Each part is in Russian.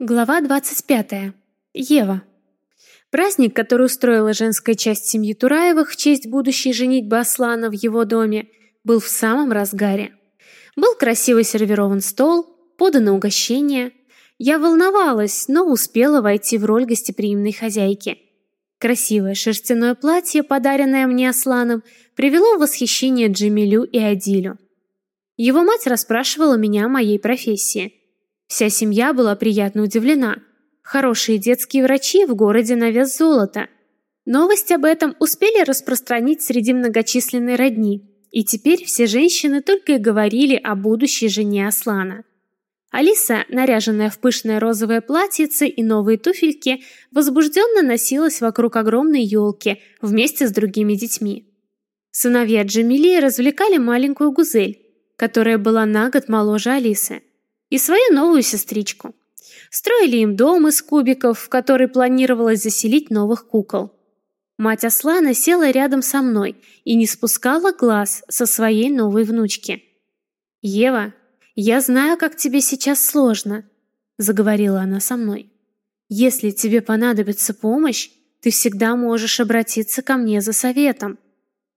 Глава 25. Ева. Праздник, который устроила женская часть семьи Тураевых в честь будущей женитьбы Аслана в его доме, был в самом разгаре. Был красиво сервирован стол, подано угощение. Я волновалась, но успела войти в роль гостеприимной хозяйки. Красивое шерстяное платье, подаренное мне Асланом, привело в восхищение Джамилю и Адилю. Его мать расспрашивала меня о моей профессии – Вся семья была приятно удивлена. Хорошие детские врачи в городе на вес золота. Новость об этом успели распространить среди многочисленной родни, и теперь все женщины только и говорили о будущей жене Аслана. Алиса, наряженная в пышное розовое платьице и новые туфельки, возбужденно носилась вокруг огромной елки вместе с другими детьми. Сыновья Джамили развлекали маленькую Гузель, которая была на год моложе Алисы и свою новую сестричку. Строили им дом из кубиков, в который планировалось заселить новых кукол. Мать Аслана села рядом со мной и не спускала глаз со своей новой внучки. «Ева, я знаю, как тебе сейчас сложно», — заговорила она со мной. «Если тебе понадобится помощь, ты всегда можешь обратиться ко мне за советом.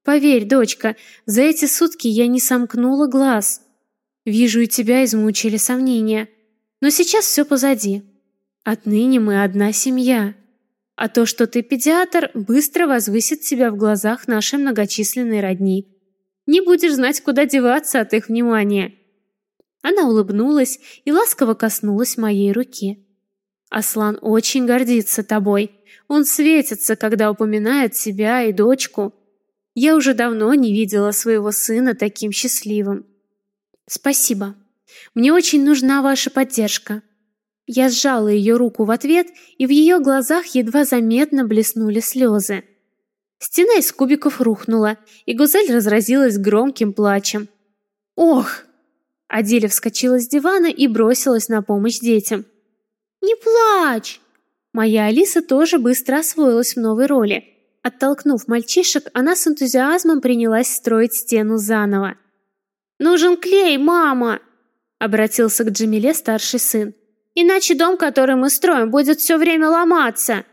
Поверь, дочка, за эти сутки я не сомкнула глаз, Вижу, и тебя измучили сомнения. Но сейчас все позади. Отныне мы одна семья. А то, что ты педиатр, быстро возвысит тебя в глазах нашей многочисленной родни. Не будешь знать, куда деваться от их внимания. Она улыбнулась и ласково коснулась моей руки. Аслан очень гордится тобой. Он светится, когда упоминает себя и дочку. Я уже давно не видела своего сына таким счастливым. Спасибо. Мне очень нужна ваша поддержка. Я сжала ее руку в ответ, и в ее глазах едва заметно блеснули слезы. Стена из кубиков рухнула, и Гузель разразилась громким плачем. «Ох!» Аделя вскочила с дивана и бросилась на помощь детям. «Не плачь!» Моя Алиса тоже быстро освоилась в новой роли. Оттолкнув мальчишек, она с энтузиазмом принялась строить стену заново. «Нужен клей, мама!» — обратился к Джамиле старший сын. «Иначе дом, который мы строим, будет все время ломаться!»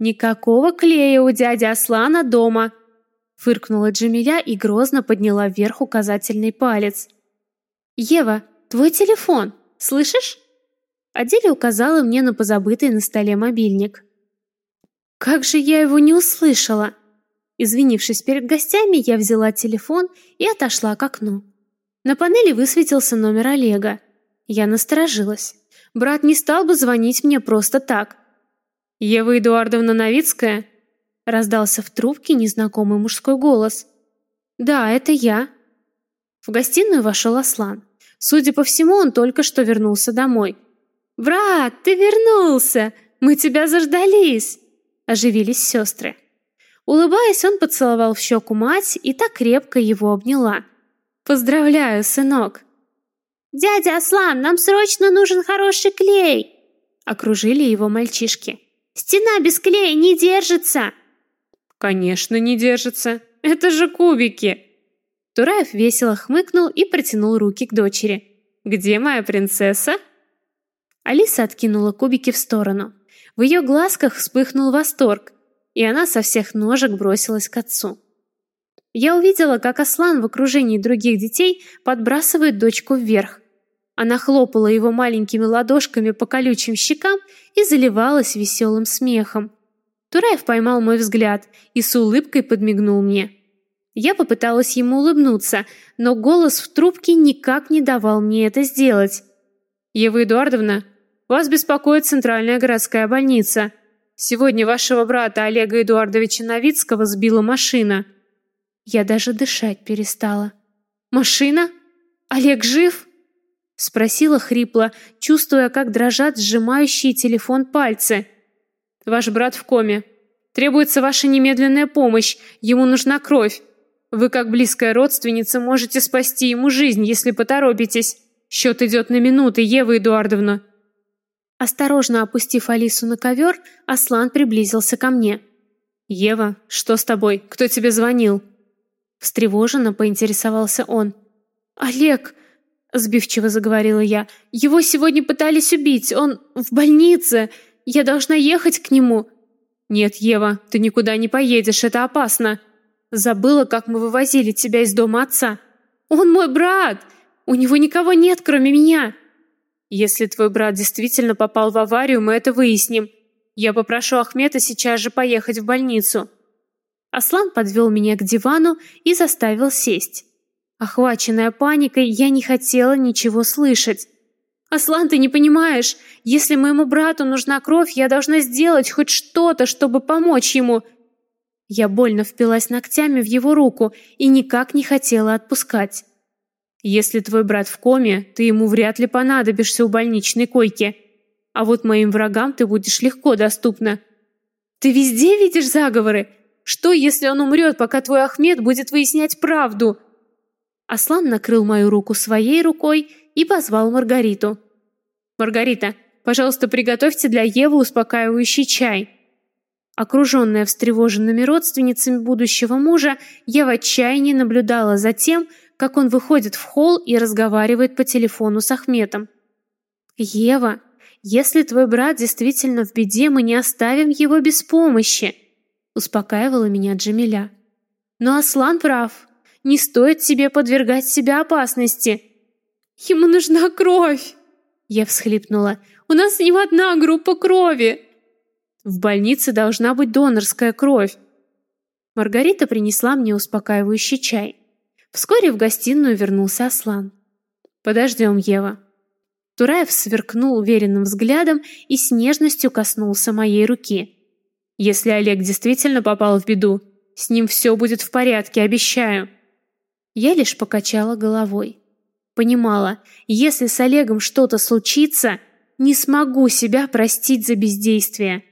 «Никакого клея у дяди Аслана дома!» Фыркнула Джамиля и грозно подняла вверх указательный палец. «Ева, твой телефон, слышишь?» Аделя указала мне на позабытый на столе мобильник. «Как же я его не услышала!» Извинившись перед гостями, я взяла телефон и отошла к окну. На панели высветился номер Олега. Я насторожилась. Брат не стал бы звонить мне просто так. «Ева Эдуардовна Новицкая?» Раздался в трубке незнакомый мужской голос. «Да, это я». В гостиную вошел Аслан. Судя по всему, он только что вернулся домой. «Брат, ты вернулся! Мы тебя заждались!» Оживились сестры. Улыбаясь, он поцеловал в щеку мать и так крепко его обняла – Поздравляю, сынок. Дядя Аслан, нам срочно нужен хороший клей. Окружили его мальчишки. Стена без клея не держится. Конечно, не держится. Это же кубики. Тураев весело хмыкнул и протянул руки к дочери. Где моя принцесса? Алиса откинула кубики в сторону. В ее глазках вспыхнул восторг, и она со всех ножек бросилась к отцу. Я увидела, как Аслан в окружении других детей подбрасывает дочку вверх. Она хлопала его маленькими ладошками по колючим щекам и заливалась веселым смехом. Тураев поймал мой взгляд и с улыбкой подмигнул мне. Я попыталась ему улыбнуться, но голос в трубке никак не давал мне это сделать. «Ева Эдуардовна, вас беспокоит Центральная городская больница. Сегодня вашего брата Олега Эдуардовича Новицкого сбила машина». Я даже дышать перестала. «Машина? Олег жив?» Спросила хрипло, чувствуя, как дрожат сжимающие телефон пальцы. «Ваш брат в коме. Требуется ваша немедленная помощь. Ему нужна кровь. Вы, как близкая родственница, можете спасти ему жизнь, если поторопитесь. Счет идет на минуты, Ева Эдуардовна». Осторожно опустив Алису на ковер, Аслан приблизился ко мне. «Ева, что с тобой? Кто тебе звонил?» Встревоженно поинтересовался он. «Олег! сбивчиво заговорила я. Его сегодня пытались убить. Он в больнице. Я должна ехать к нему. Нет, Ева, ты никуда не поедешь, это опасно. Забыла, как мы вывозили тебя из дома отца. Он мой брат. У него никого нет, кроме меня. Если твой брат действительно попал в аварию, мы это выясним. Я попрошу Ахмета сейчас же поехать в больницу. Аслан подвел меня к дивану и заставил сесть. Охваченная паникой, я не хотела ничего слышать. «Аслан, ты не понимаешь, если моему брату нужна кровь, я должна сделать хоть что-то, чтобы помочь ему». Я больно впилась ногтями в его руку и никак не хотела отпускать. «Если твой брат в коме, ты ему вряд ли понадобишься у больничной койки. А вот моим врагам ты будешь легко доступна». «Ты везде видишь заговоры? Что, если он умрет, пока твой Ахмед будет выяснять правду?» Аслан накрыл мою руку своей рукой и позвал Маргариту. «Маргарита, пожалуйста, приготовьте для Евы успокаивающий чай». Окруженная встревоженными родственницами будущего мужа, я в отчаянии наблюдала за тем, как он выходит в холл и разговаривает по телефону с Ахметом. «Ева, если твой брат действительно в беде, мы не оставим его без помощи», успокаивала меня Джамиля. «Но Аслан прав. Не стоит тебе подвергать себя опасности. Ему нужна кровь. Я всхлипнула. У нас не одна группа крови. В больнице должна быть донорская кровь. Маргарита принесла мне успокаивающий чай. Вскоре в гостиную вернулся Аслан. Подождем, Ева. Тураев сверкнул уверенным взглядом и с нежностью коснулся моей руки. Если Олег действительно попал в беду, с ним все будет в порядке, обещаю. Я лишь покачала головой. Понимала, если с Олегом что-то случится, не смогу себя простить за бездействие.